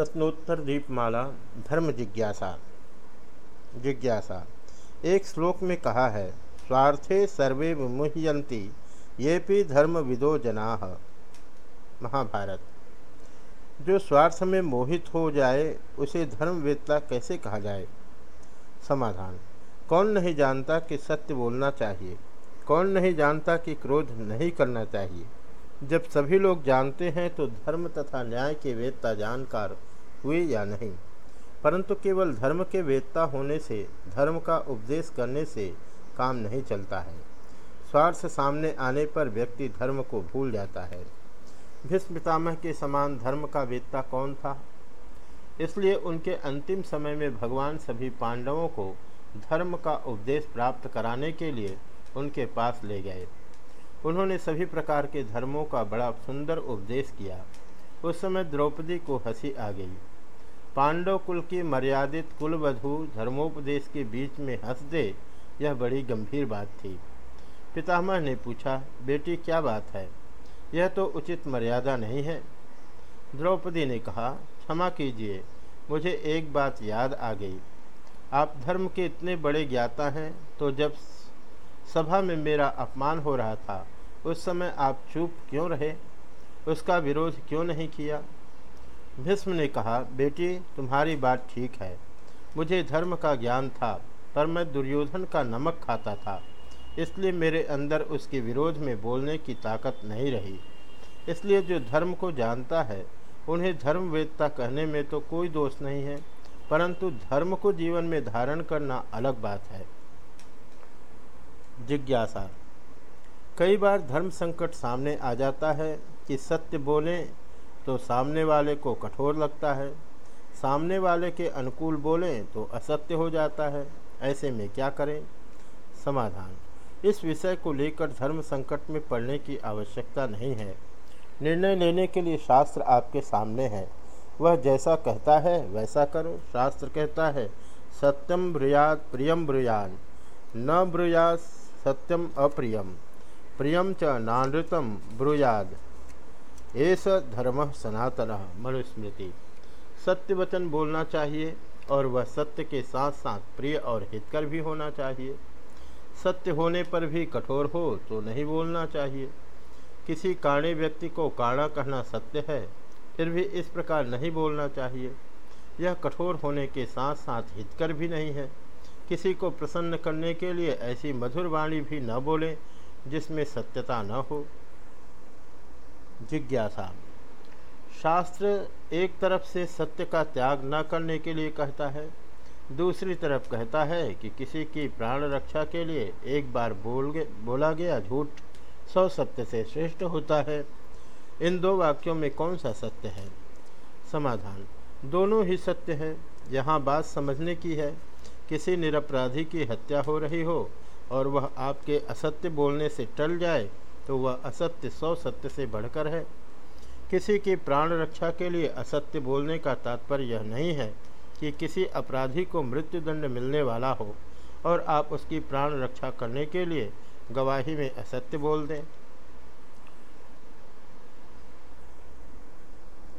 प्रश्नोत्तर दीपमाला धर्म जिज्ञासा। जिज्ञासा। एक श्लोक में कहा है, स्वार्थे सर्वे मुह्यंती ये भी धर्म विदो जना। महाभारत। जो स्वार्थ में मोहित हो जाए, उसे धर्मवेत्ता कैसे कहा जाए? समाधान। कौन नहीं जानता कि सत्य बोलना चाहिए? कौन नहीं जानता कि क्रोध नहीं करना चाहिए? जब सभी लोग जानते हैं तो धर्म तथा न्याय के वेदता जानकार हुए या नहीं। परंतु केवल धर्म के वेदता होने से, धर्म का उपदेश करने से काम नहीं चलता है। स्वार्थ सामने आने पर व्यक्ति धर्म को भूल जाता है। भीष्म पितामह के समान धर्म का वेदता कौन था? इसलिए उनके अंतिम समय में भगवान सभी पांडवों को धर्म का उपदेश प्राप्त कराने के लिए उनके पास ले गए। उन्होंने सभी प्रकार के धर्मों का बड़ा सुंदर उपदेश किया। उस समय द्रौपदी को हँसी आ गई। पांडव कुल की मर्यादित कुलवधु धर्मोपदेश के बीच में हंस दे, यह बड़ी गंभीर बात थी। पितामह ने पूछा, बेटी, क्या बात है? यह तो उचित मर्यादा नहीं है। द्रौपदी ने कहा, क्षमा कीजिए, मुझे एक बात याद आ गई। आप धर्म के इतने बड़े ज्ञाता हैं तो जब सभा में मेरा अपमान हो रहा था, उस समय आप चुप क्यों रहे? उसका विरोध क्यों नहीं किया? भीष्म ने कहा, बेटी, तुम्हारी बात ठीक है। मुझे धर्म का ज्ञान था, पर मैं दुर्योधन का नमक खाता था। इसलिए मेरे अंदर उसके विरोध में बोलने की ताकत नहीं रही। इसलिए जो धर्म को जानता है, उन्हें धर्मवेदता कहने में तो कोई दोष नहीं है, परंतु धर्म को जीवन में धारण करना अलग बात है। जिज्ञासा। कई बार धर्म संकट सामने आ जाता है कि सत्य बोलें तो सामने वाले को कठोर लगता है। सामने वाले के अनुकूल बोलें तो असत्य हो जाता है। ऐसे में क्या करें? समाधान। इस विषय को लेकर धर्म संकट में पड़ने की आवश्यकता नहीं है। निर्णय लेने के लिए शास्त्र आपके सामने है। वह जैसा कहता है, वैसा करो। शास्त्र कहता है सत्यम ब्रुयाद प्रियम ब्रुयान। न ब्रुयाद सत्यम अप्रियम। प्रियम च नानृतम ब्रुयाद। एस धर्म सनातन मनुस्मृति। सत्य वचन बोलना चाहिए और वह सत्य के साथ साथ प्रिय और हितकर भी होना चाहिए। सत्य होने पर भी कठोर हो तो नहीं बोलना चाहिए। किसी काणे व्यक्ति को काणा कहना सत्य है, फिर भी इस प्रकार नहीं बोलना चाहिए। यह कठोर होने के साथ साथ हितकर भी नहीं है। किसी को प्रसन्न करने के लिए ऐसी मधुर वाणी भी न बोलें जिसमें सत्यता न हो। जिज्ञासा। शास्त्र एक तरफ़ से सत्य का त्याग न करने के लिए कहता है दूसरी तरफ़ कहता है कि किसी की प्राण रक्षा के लिए एक बार बोल गे, बोला गया झूठ सौ सत्य से श्रेष्ठ होता है। इन दो वाक्यों में कौन सा सत्य है? समाधान। दोनों ही सत्य हैं। यहाँ बात समझने की है किसी निरपराधी की हत्या हो रही हो और वह आपके असत्य बोलने से टल जाए तो वह असत्य सौ सत्य से बढ़कर है। किसी की प्राण रक्षा के लिए असत्य बोलने का तात्पर्य यह नहीं है कि किसी अपराधी को मृत्युदंड मिलने वाला हो और आप उसकी प्राण रक्षा करने के लिए गवाही में असत्य बोल दें।